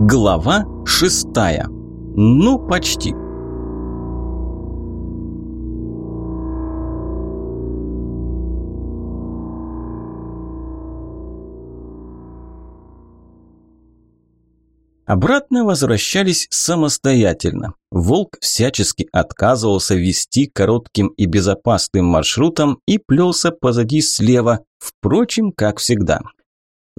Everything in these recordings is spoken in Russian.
Глава шестая. Ну, почти. Обратно возвращались самостоятельно. Волк всячески отказывался вести коротким и безопасным маршрутом и плелся позади слева, впрочем, как всегда.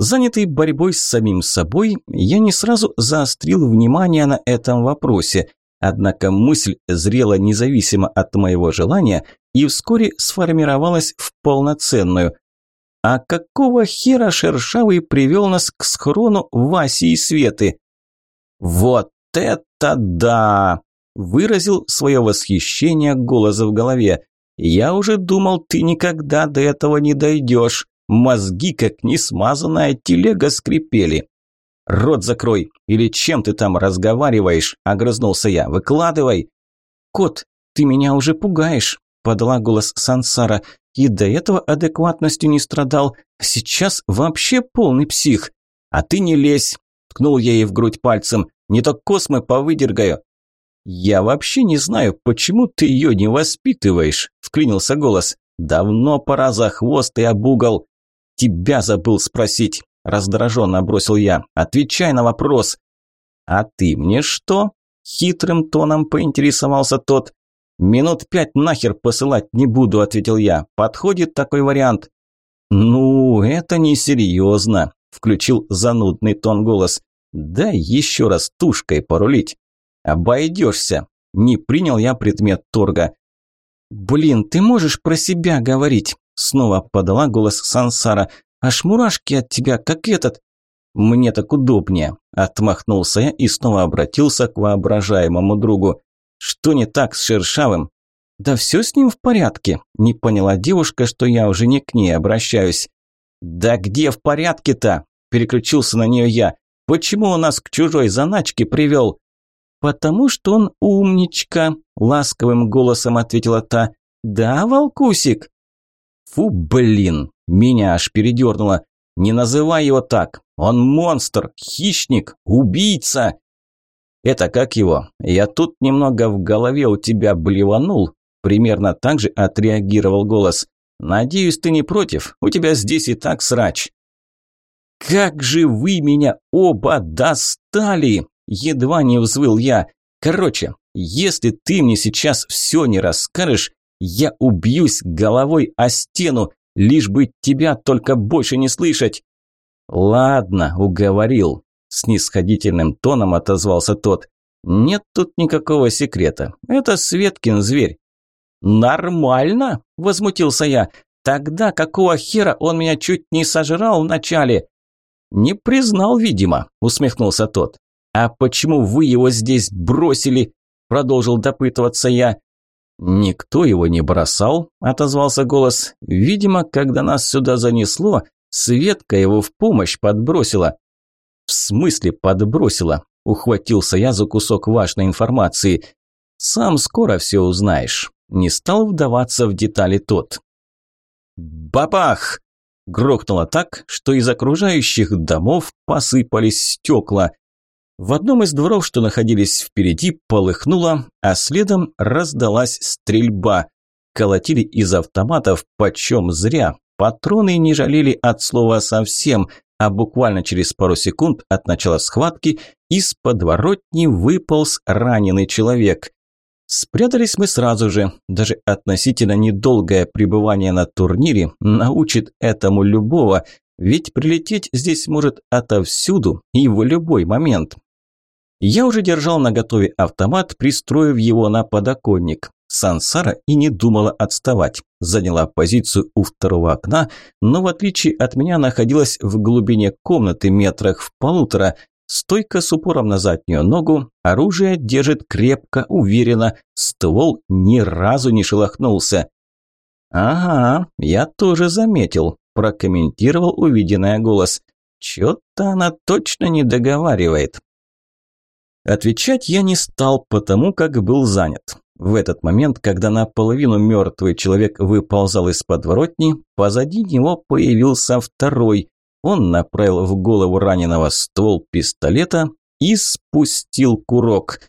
Занятый борьбой с самим собой, я не сразу заострил внимание на этом вопросе, однако мысль зрела независимо от моего желания и вскоре сформировалась в полноценную. А какого хера Шершавый привел нас к схрону Васи и Светы? «Вот это да!» – выразил свое восхищение голос в голове. «Я уже думал, ты никогда до этого не дойдешь. Мозги, как несмазанная телега, скрипели. «Рот закрой! Или чем ты там разговариваешь?» – огрызнулся я. «Выкладывай!» «Кот, ты меня уже пугаешь!» – подала голос Сансара. «И до этого адекватностью не страдал, сейчас вообще полный псих!» «А ты не лезь!» – ткнул я ей в грудь пальцем. «Не то космы повыдергаю!» «Я вообще не знаю, почему ты ее не воспитываешь», – вклинился голос. «Давно пора за хвост и обугол. «Тебя забыл спросить», – раздраженно бросил я. «Отвечай на вопрос». «А ты мне что?» – хитрым тоном поинтересовался тот. «Минут пять нахер посылать не буду», – ответил я. «Подходит такой вариант?» «Ну, это несерьезно», – включил занудный тон голос. «Дай еще раз тушкой порулить». «Обойдешься», – не принял я предмет торга. «Блин, ты можешь про себя говорить?» Снова подала голос Сансара. «Аж мурашки от тебя, как этот!» «Мне так удобнее», – отмахнулся я и снова обратился к воображаемому другу. «Что не так с Шершавым?» «Да все с ним в порядке», – не поняла девушка, что я уже не к ней обращаюсь. «Да где в порядке-то?» – переключился на нее я. «Почему он нас к чужой заначке привел?» «Потому что он умничка», – ласковым голосом ответила та. «Да, Волкусик?» Фу, блин, меня аж передернуло. Не называй его так. Он монстр, хищник, убийца. Это как его? Я тут немного в голове у тебя блеванул. Примерно так же отреагировал голос. Надеюсь, ты не против. У тебя здесь и так срач. Как же вы меня оба достали! Едва не взвыл я. Короче, если ты мне сейчас все не расскажешь, я убьюсь головой о стену, лишь бы тебя только больше не слышать. Ладно, уговорил, снисходительным тоном отозвался тот. Нет тут никакого секрета. Это Светкин зверь. Нормально, возмутился я. Тогда какого хера он меня чуть не сожрал вначале? Не признал, видимо, усмехнулся тот. А почему вы его здесь бросили? продолжил допытываться я. «Никто его не бросал», – отозвался голос. «Видимо, когда нас сюда занесло, Светка его в помощь подбросила». «В смысле подбросила?» – ухватился я за кусок важной информации. «Сам скоро все узнаешь». Не стал вдаваться в детали тот. «Бабах!» Грохнуло так, что из окружающих домов посыпались стекла. В одном из дворов, что находились впереди, полыхнуло, а следом раздалась стрельба. Колотили из автоматов почем зря. Патроны не жалели от слова совсем, а буквально через пару секунд от начала схватки из подворотни выполз раненый человек. Спрятались мы сразу же. Даже относительно недолгое пребывание на турнире научит этому любого, ведь прилететь здесь может отовсюду и в любой момент. Я уже держал наготове автомат, пристроив его на подоконник. Сансара и не думала отставать. Заняла позицию у второго окна, но в отличие от меня находилась в глубине комнаты метрах в полутора. Стойка с упором на заднюю ногу, оружие держит крепко, уверенно, ствол ни разу не шелохнулся. «Ага, я тоже заметил», – прокомментировал увиденное голос. «Чё-то она точно не договаривает. Отвечать я не стал, потому как был занят. В этот момент, когда наполовину мертвый человек выползал из подворотни, позади него появился второй. Он направил в голову раненого ствол пистолета, и спустил курок.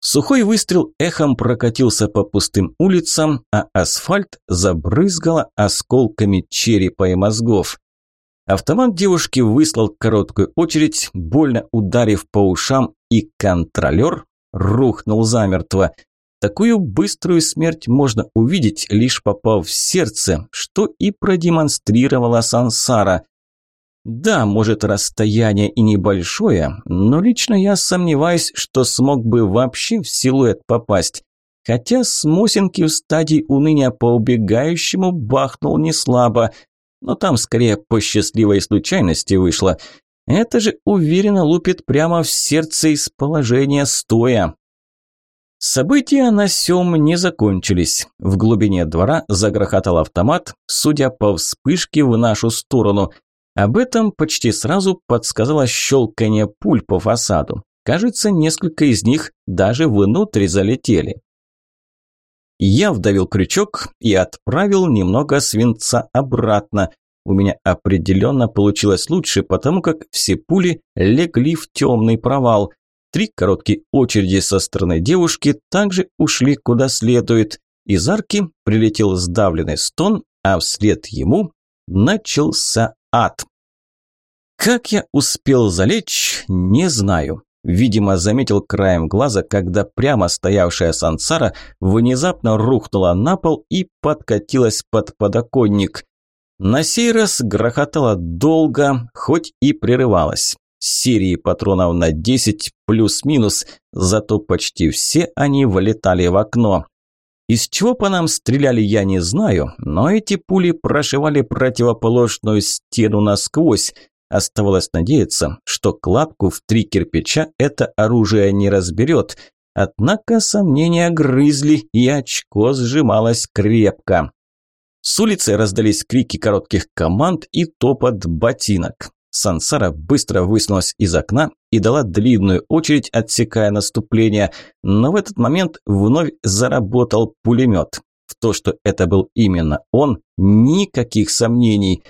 Сухой выстрел эхом прокатился по пустым улицам, а асфальт забрызгало осколками черепа и мозгов. Автомат девушки выслал короткую очередь, больно ударив по ушам, и контролер рухнул замертво. Такую быструю смерть можно увидеть, лишь попав в сердце, что и продемонстрировала Сансара. Да, может, расстояние и небольшое, но лично я сомневаюсь, что смог бы вообще в силуэт попасть. Хотя с Мосинки в стадии уныния по убегающему бахнул не слабо, но там скорее по счастливой случайности вышло. Это же уверенно лупит прямо в сердце из положения стоя. События на сём не закончились. В глубине двора загрохотал автомат, судя по вспышке в нашу сторону – об этом почти сразу подсказало щелканье пуль по фасаду. Кажется, несколько из них даже внутрь залетели. Я вдавил крючок и отправил немного свинца обратно. У меня определенно получилось лучше, потому как все пули легли в темный провал. Три короткие очереди со стороны девушки также ушли куда следует. Из арки прилетел сдавленный стон, а вслед ему начался ад. Как я успел залечь, не знаю. Видимо, заметил краем глаза, когда прямо стоявшая сансара внезапно рухнула на пол и подкатилась под подоконник. На сей раз грохотала долго, хоть и прерывалась. Серии патронов на 10 плюс-минус, зато почти все они вылетали в окно. Из чего по нам стреляли, я не знаю, но эти пули прошивали противоположную стену насквозь. Оставалось надеяться, что кладку в три кирпича это оружие не разберет. Однако сомнения грызли, и очко сжималось крепко. С улицы раздались крики коротких команд и топот ботинок. Сансара быстро высунулась из окна и дала длинную очередь, отсекая наступление, но в этот момент вновь заработал пулемет. В то, что это был именно он, никаких сомнений.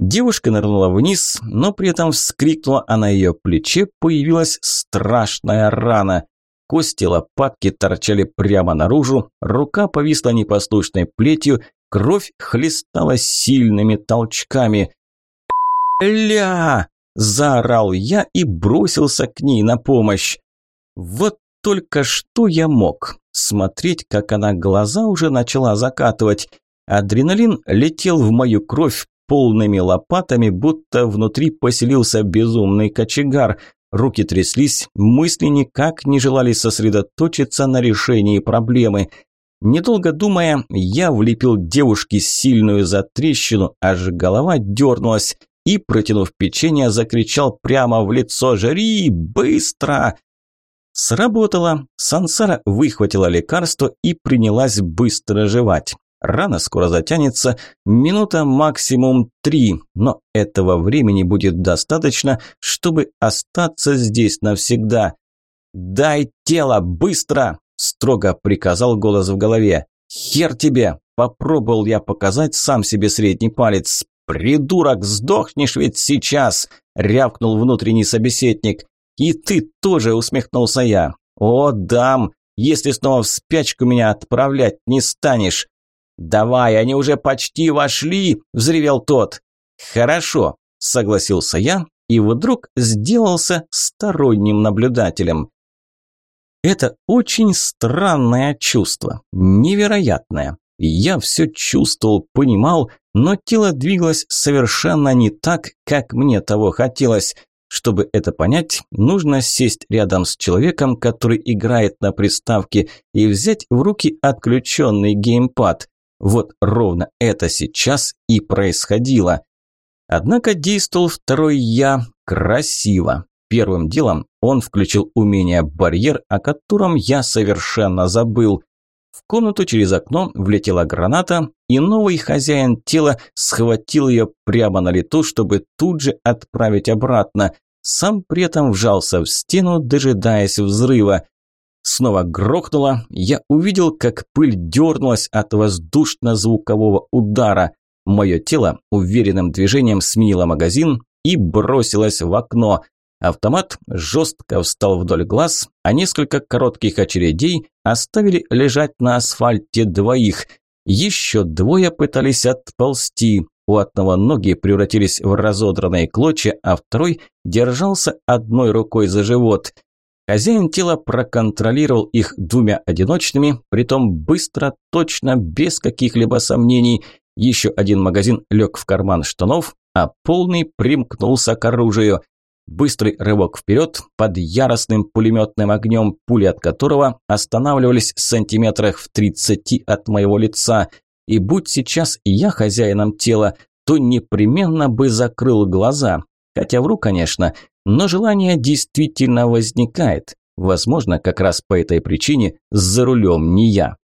Девушка нырнула вниз, но при этом вскрикнула, а на ее плече появилась страшная рана. Кости лопатки торчали прямо наружу, рука повисла непослушной плетью, кровь хлестала сильными толчками. «Ля!» – заорал я и бросился к ней на помощь. Вот только что я мог. Смотреть, как она глаза уже начала закатывать. Адреналин летел в мою кровь, полными лопатами, будто внутри поселился безумный кочегар. Руки тряслись, мысли никак не желали сосредоточиться на решении проблемы. Недолго думая, я влепил девушке сильную затрещину, аж голова дернулась, и, протянув печенье, закричал прямо в лицо «Жри! Быстро!» Сработало. Сансара выхватила лекарство и принялась быстро жевать. Рана скоро затянется, минута максимум три, но этого времени будет достаточно, чтобы остаться здесь навсегда. «Дай тело, быстро!» – строго приказал голос в голове. «Хер тебе!» – попробовал я показать сам себе средний палец. «Придурок, сдохнешь ведь сейчас!» – рявкнул внутренний собеседник. «И ты тоже!» – усмехнулся я. «О, дам, если снова в спячку меня отправлять не станешь!» «Давай, они уже почти вошли!» – взревел тот. «Хорошо», – согласился я и вдруг сделался сторонним наблюдателем. Это очень странное чувство, невероятное. Я все чувствовал, понимал, но тело двигалось совершенно не так, как мне того хотелось. Чтобы это понять, нужно сесть рядом с человеком, который играет на приставке, и взять в руки отключенный геймпад. Вот ровно это сейчас и происходило. Однако действовал второй я красиво. Первым делом он включил умение «Барьер», о котором я совершенно забыл. В комнату через окно влетела граната, и новый хозяин тела схватил ее прямо на лету, чтобы тут же отправить обратно. Сам при этом вжался в стену, дожидаясь взрыва. Снова грохнуло, я увидел, как пыль дернулась от воздушно-звукового удара. Мое тело уверенным движением сменило магазин и бросилось в окно. Автомат жестко встал вдоль глаз, а несколько коротких очередей оставили лежать на асфальте двоих. Еще двое пытались отползти. У одного ноги превратились в разодранные клочья, а второй держался одной рукой за живот. Хозяин тела проконтролировал их двумя одиночными, притом быстро, точно, без каких-либо сомнений. Еще один магазин лег в карман штанов, а полный примкнулся к оружию. Быстрый рывок вперед под яростным пулеметным огнем, пули от которого останавливались в сантиметрах в тридцати от моего лица. И будь сейчас я хозяином тела, то непременно бы закрыл глаза. Хотя вру, конечно, но желание действительно возникает. Возможно, как раз по этой причине за рулем не я.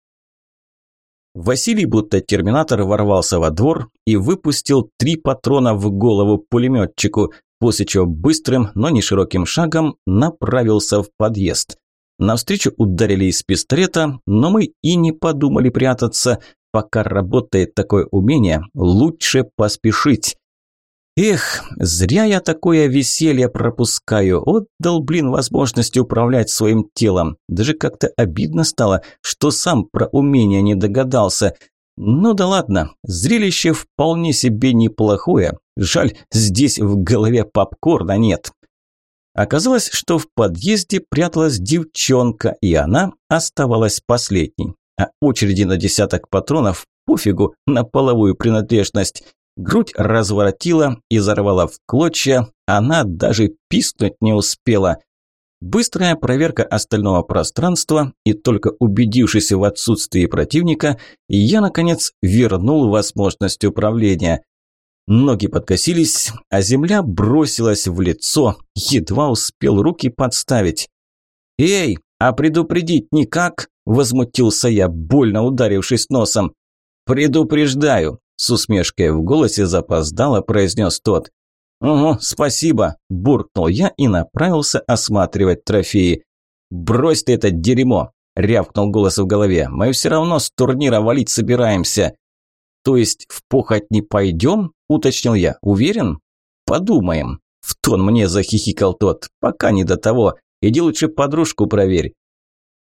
Василий, будто терминатор, ворвался во двор и выпустил три патрона в голову пулеметчику, после чего быстрым, но не широким шагом направился в подъезд. Навстречу ударили из пистолета, но мы и не подумали прятаться. Пока работает такое умение, лучше поспешить. Эх, зря я такое веселье пропускаю. Отдал, блин, возможность управлять своим телом. Даже как-то обидно стало, что сам про умение не догадался. Ну да ладно, зрелище вполне себе неплохое. Жаль, здесь в голове попкорна нет. Оказалось, что в подъезде пряталась девчонка, и она оставалась последней. А очереди на десяток патронов пофигу на половую принадлежность. Грудь разворотила и зарвала в клочья, она даже пискнуть не успела. Быстрая проверка остального пространства, и только убедившись в отсутствии противника, я, наконец, вернул возможность управления. Ноги подкосились, а земля бросилась в лицо, едва успел руки подставить. «Эй, а предупредить никак?» – возмутился я, больно ударившись носом. «Предупреждаю, с усмешкой в голосе запоздало произнес тот. «Угу, спасибо», – буркнул я и направился осматривать трофеи. «Брось ты это дерьмо!» – рявкнул голос в голове. «Мы все равно с турнира валить собираемся». «То есть в похоть не пойдем?» – уточнил я. «Уверен?» «Подумаем». В тон мне захихикал тот. «Пока не до того. Иди лучше подружку проверь».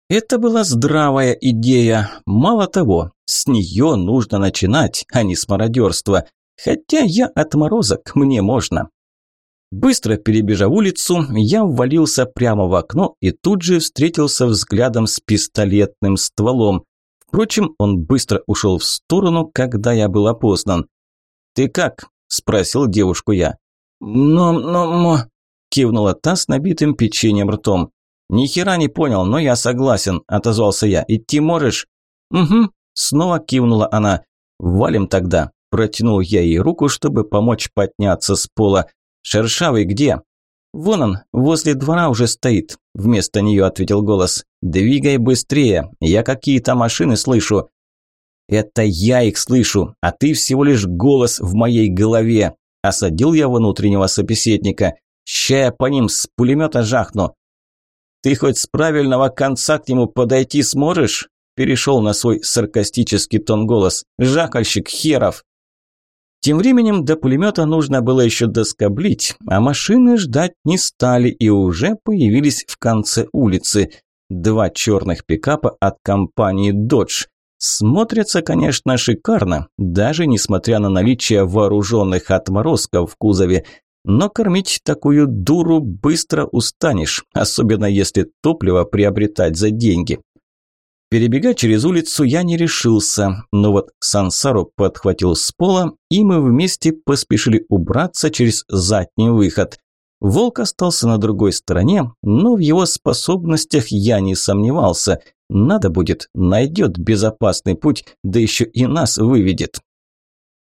Это была здравая идея. Мало того, с нее нужно начинать, а не с мародерства. Хотя я отморозок, мне можно. Быстро перебежав улицу, я ввалился прямо в окно и тут же встретился взглядом с пистолетным стволом. Впрочем, он быстро ушел в сторону, когда я был опознан. «Ты как?» – спросил девушку я. «Но, но, но...» – кивнула та с набитым печеньем ртом. «Ни хера не понял, но я согласен», – отозвался я. «Идти можешь?» «Угу», – снова кивнула она. «Валим тогда», – протянул я ей руку, чтобы помочь подняться с пола. «Шершавый где?» «Вон он, возле двора уже стоит», – вместо нее ответил голос. «Двигай быстрее, я какие-то машины слышу». «Это я их слышу, а ты всего лишь голос в моей голове», – осадил я внутреннего собеседника. «Ща я по ним с пулемета жахну. «Ты хоть с правильного конца к нему подойти сможешь?» Перешел на свой саркастический тон голос. «Жакальщик херов!» Тем временем до пулемета нужно было еще доскоблить, а машины ждать не стали и уже появились в конце улицы. Два черных пикапа от компании Dodge. Смотрятся, конечно, шикарно, даже несмотря на наличие вооруженных отморозков в кузове. Но кормить такую дуру быстро устанешь, особенно если топливо приобретать за деньги. Перебегать через улицу я не решился, но вот Сансару подхватил с пола, и мы вместе поспешили убраться через задний выход. Волк остался на другой стороне, но в его способностях я не сомневался. Надо будет, найдет безопасный путь, да еще и нас выведет.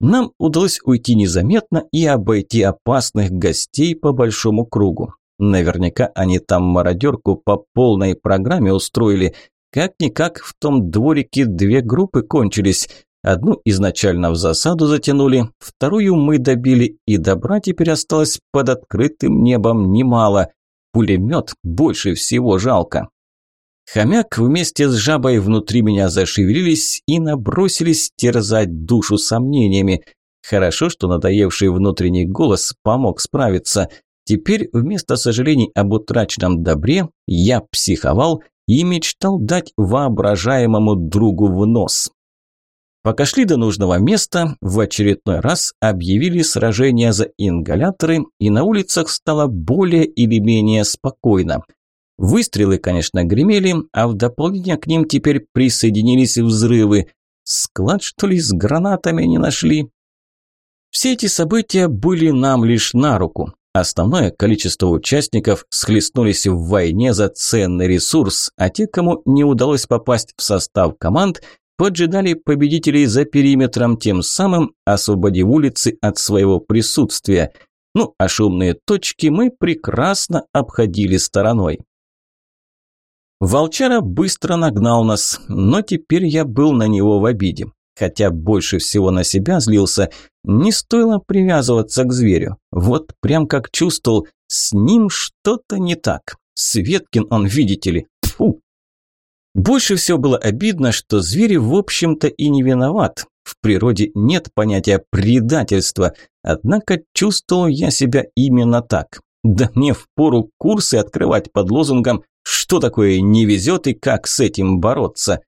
Нам удалось уйти незаметно и обойти опасных гостей по большому кругу. Наверняка они там мародерку по полной программе устроили. Как-никак в том дворике две группы кончились. Одну изначально в засаду затянули, вторую мы добили, и добра теперь осталось под открытым небом немало. Пулемет больше всего жалко. Хомяк вместе с жабой внутри меня зашевелились и набросились терзать душу сомнениями. Хорошо, что надоевший внутренний голос помог справиться. Теперь вместо сожалений об утраченном добре я психовал и мечтал дать воображаемому другу в нос. Пока шли до нужного места, в очередной раз объявили сражение за ингаляторы, и на улицах стало более или менее спокойно. Выстрелы, конечно, гремели, а в дополнение к ним теперь присоединились взрывы. Склад, что ли, с гранатами не нашли? Все эти события были нам лишь на руку. Основное количество участников схлестнулись в войне за ценный ресурс, а те, кому не удалось попасть в состав команд, поджидали победителей за периметром, тем самым освободив улицы от своего присутствия. Ну, а шумные точки мы прекрасно обходили стороной. Волчара быстро нагнал нас, но теперь я был на него в обиде хотя больше всего на себя злился, не стоило привязываться к зверю. Вот прям как чувствовал, с ним что-то не так. Светкин он, видите ли. Фу. Больше всего было обидно, что зверь в общем-то и не виноват. В природе нет понятия предательства, однако чувствовал я себя именно так. Да мне впору курсы открывать под лозунгом «Что такое не везет и как с этим бороться?».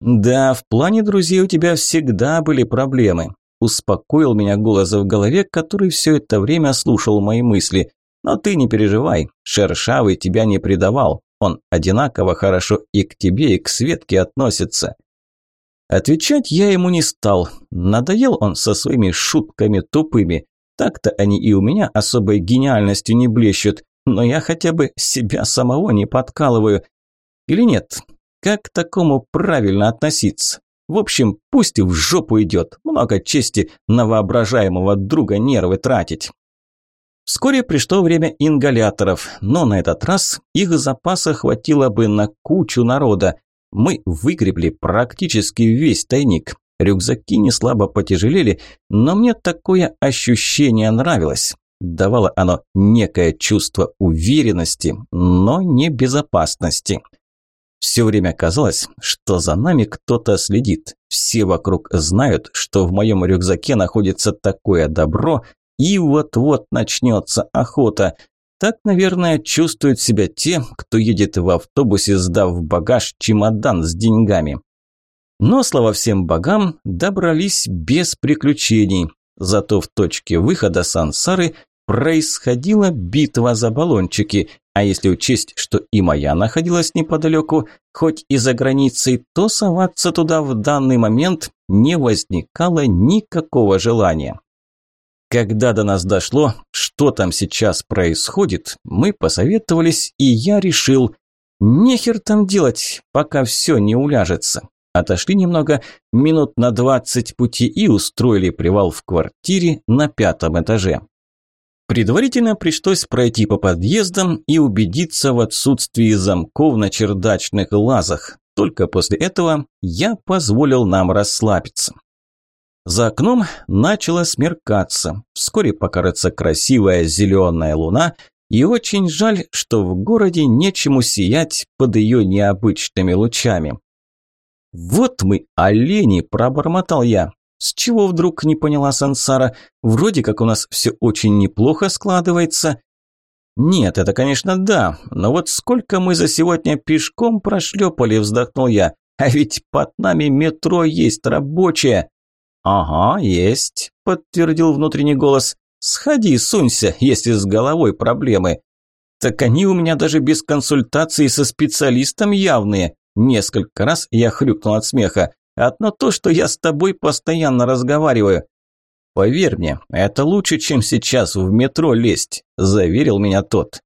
«Да, в плане друзей у тебя всегда были проблемы», – успокоил меня голос в голове, который все это время слушал мои мысли. «Но ты не переживай, Шершавый тебя не предавал, он одинаково хорошо и к тебе, и к Светке относится». Отвечать я ему не стал, надоел он со своими шутками тупыми. Так-то они и у меня особой гениальностью не блещут, но я хотя бы себя самого не подкалываю. Или нет, как к такому правильно относиться? В общем, пусть и в жопу идет. Много чести на воображаемого друга нервы тратить. Вскоре пришло время ингаляторов, но на этот раз их запаса хватило бы на кучу народа. Мы выгребли практически весь тайник. Рюкзаки не слабо потяжелели, но мне такое ощущение нравилось. Давало оно некое чувство уверенности, но не безопасности. Все время казалось, что за нами кто-то следит. Все вокруг знают, что в моем рюкзаке находится такое добро, и вот-вот начнется охота. Так, наверное, чувствуют себя те, кто едет в автобусе, сдав в багаж чемодан с деньгами. Но, слава всем богам, добрались без приключений. Зато в точке выхода сансары происходила битва за баллончики, а если учесть, что и моя находилась неподалеку, хоть и за границей, то соваться туда в данный момент не возникало никакого желания. Когда до нас дошло, что там сейчас происходит, мы посоветовались, и я решил, нехер там делать, пока все не уляжется. Отошли немного, минут на двадцать пути и устроили привал в квартире на пятом этаже. Предварительно пришлось пройти по подъездам и убедиться в отсутствии замков на чердачных лазах. Только после этого я позволил нам расслабиться. За окном начало смеркаться. Вскоре покажется красивая зеленая луна, и очень жаль, что в городе нечему сиять под ее необычными лучами. «Вот мы, олени!» – пробормотал я. С чего вдруг не поняла Сансара? Вроде как у нас все очень неплохо складывается. Нет, это, конечно, да, но вот сколько мы за сегодня пешком прошлепали, вздохнул я. А ведь под нами метро есть рабочее. Ага, есть, подтвердил внутренний голос. Сходи, сунься, если с головой проблемы. Так они у меня даже без консультации со специалистом явные. Несколько раз я хрюкнул от смеха. Одно то, что я с тобой постоянно разговариваю. Поверь мне, это лучше, чем сейчас в метро лезть, заверил меня тот.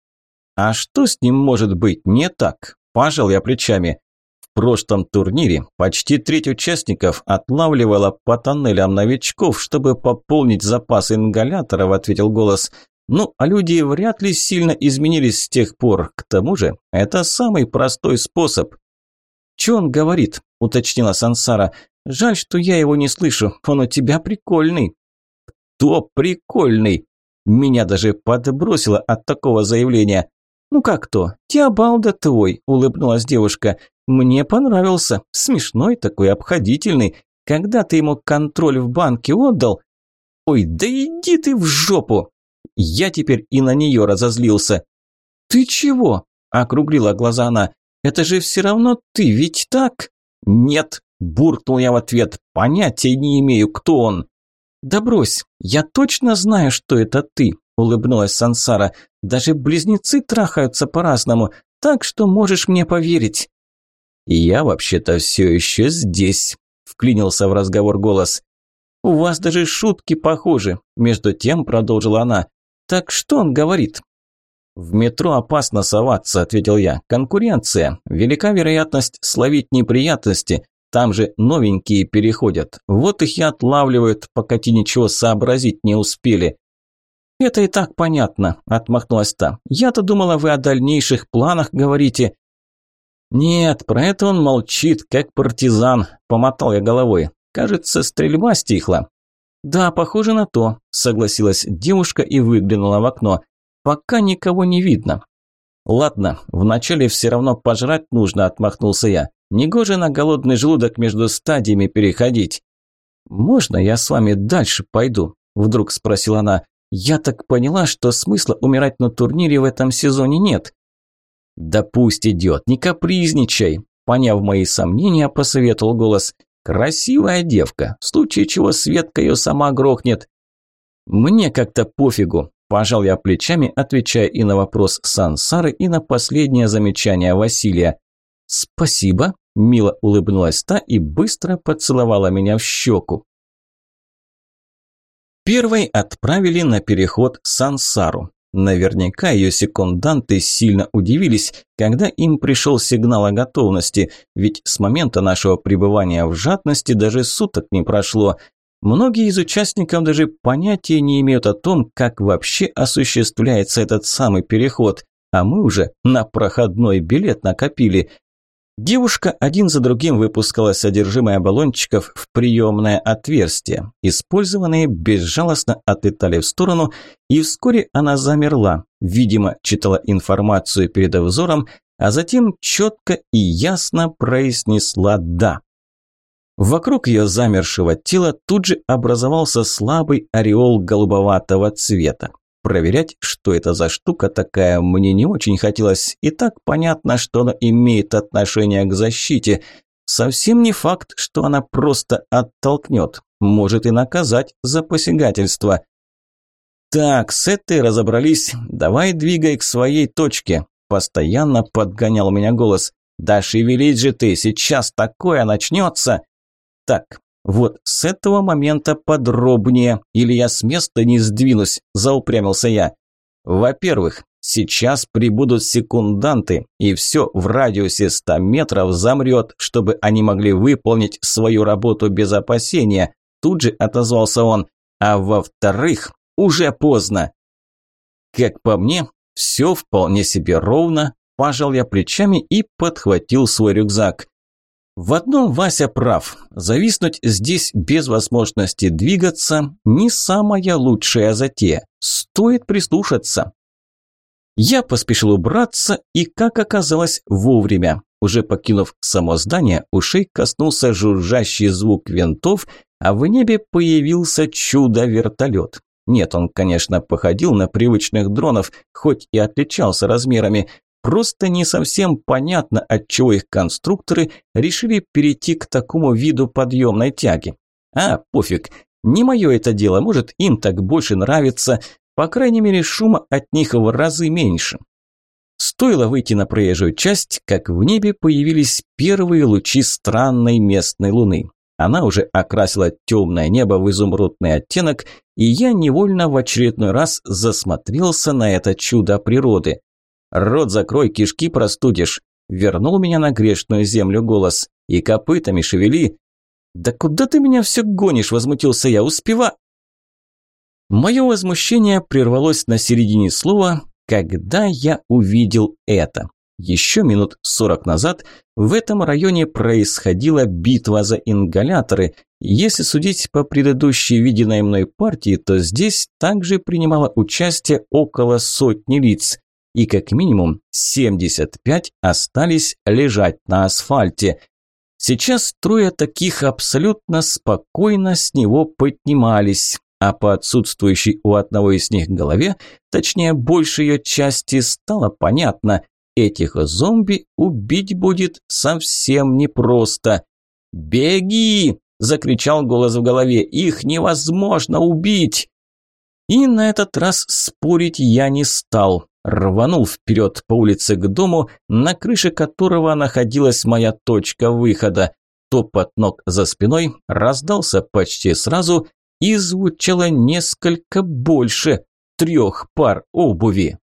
А что с ним может быть не так? Пожал я плечами. В прошлом турнире почти треть участников отлавливала по тоннелям новичков, чтобы пополнить запас ингаляторов, ответил голос. Ну, а люди вряд ли сильно изменились с тех пор. К тому же, это самый простой способ. «Чё он говорит?» – уточнила Сансара. «Жаль, что я его не слышу. Он у тебя прикольный». «Кто прикольный?» Меня даже подбросило от такого заявления. «Ну как то? Теобалда твой», – улыбнулась девушка. «Мне понравился. Смешной такой, обходительный. Когда ты ему контроль в банке отдал...» «Ой, да иди ты в жопу!» Я теперь и на нее разозлился. «Ты чего?» – округлила глаза она. «Это же все равно ты, ведь так?» «Нет», – буркнул я в ответ, – «понятия не имею, кто он». «Да брось, я точно знаю, что это ты», – улыбнулась Сансара. «Даже близнецы трахаются по-разному, так что можешь мне поверить». «Я вообще-то все еще здесь», – вклинился в разговор голос. «У вас даже шутки похожи», – между тем продолжила она. «Так что он говорит?» «В метро опасно соваться», – ответил я. «Конкуренция. Велика вероятность словить неприятности. Там же новенькие переходят. Вот их и отлавливают, пока те ничего сообразить не успели». «Это и так понятно», – отмахнулась та. «Я-то думала, вы о дальнейших планах говорите». «Нет, про это он молчит, как партизан», – помотал я головой. «Кажется, стрельба стихла». «Да, похоже на то», – согласилась девушка и выглянула в окно. «Пока никого не видно». «Ладно, вначале все равно пожрать нужно», – отмахнулся я. «Негоже на голодный желудок между стадиями переходить». «Можно я с вами дальше пойду?» – вдруг спросила она. «Я так поняла, что смысла умирать на турнире в этом сезоне нет». «Да пусть идет, не капризничай», – поняв мои сомнения, посоветовал голос. Красивая девка, в случае чего Светка ее сама грохнет. Мне как-то пофигу, пожал я плечами, отвечая и на вопрос Сансары, и на последнее замечание Василия. Спасибо, мило улыбнулась та и быстро поцеловала меня в щеку. Первой отправили на переход Сансару. Наверняка ее секунданты сильно удивились, когда им пришел сигнал о готовности, ведь с момента нашего пребывания в жадности даже суток не прошло. Многие из участников даже понятия не имеют о том, как вообще осуществляется этот самый переход, а мы уже на проходной билет накопили. Девушка один за другим выпускала содержимое баллончиков в приемное отверстие. Использованные безжалостно отлетали в сторону, и вскоре она замерла, видимо, читала информацию перед взором, а затем четко и ясно произнесла «да». Вокруг ее замершего тела тут же образовался слабый ореол голубоватого цвета. Проверять, что это за штука такая, мне не очень хотелось. И так понятно, что она имеет отношение к защите. Совсем не факт, что она просто оттолкнет. Может и наказать за посягательство. Так, с этой разобрались. Давай двигай к своей точке. Постоянно подгонял меня голос. Да шевелись же ты, сейчас такое начнется. Так, вот с этого момента подробнее, или я с места не сдвинусь, заупрямился я. Во-первых, сейчас прибудут секунданты, и все в радиусе 100 метров замрет, чтобы они могли выполнить свою работу без опасения. Тут же отозвался он. А во-вторых, уже поздно. Как по мне, все вполне себе ровно, пожал я плечами и подхватил свой рюкзак. В одном Вася прав. Зависнуть здесь без возможности двигаться – не самая лучшая затея. Стоит прислушаться. Я поспешил убраться и, как оказалось, вовремя. Уже покинув само здание, ушей коснулся жужжащий звук винтов, а в небе появился чудо-вертолет. Нет, он, конечно, походил на привычных дронов, хоть и отличался размерами, Просто не совсем понятно, отчего их конструкторы решили перейти к такому виду подъемной тяги. А, пофиг, не мое это дело, может им так больше нравится, по крайней мере шума от них в разы меньше. Стоило выйти на проезжую часть, как в небе появились первые лучи странной местной луны. Она уже окрасила темное небо в изумрудный оттенок, и я невольно в очередной раз засмотрелся на это чудо природы. «Рот закрой, кишки простудишь!» Вернул меня на грешную землю голос. «И копытами шевели!» «Да куда ты меня все гонишь?» – возмутился я. «Успева...» Мое возмущение прервалось на середине слова, когда я увидел это. Еще минут сорок назад в этом районе происходила битва за ингаляторы. Если судить по предыдущей виденной мной партии, то здесь также принимало участие около сотни лиц и как минимум 75 остались лежать на асфальте. Сейчас трое таких абсолютно спокойно с него поднимались. а по отсутствующей у одного из них голове, точнее большей ее части, стало понятно, этих зомби убить будет совсем непросто. «Беги!» – закричал голос в голове. «Их невозможно убить!» И на этот раз спорить я не стал. Рванул вперед по улице к дому, на крыше которого находилась моя точка выхода. Топот ног за спиной раздался почти сразу и звучало несколько больше трех пар обуви.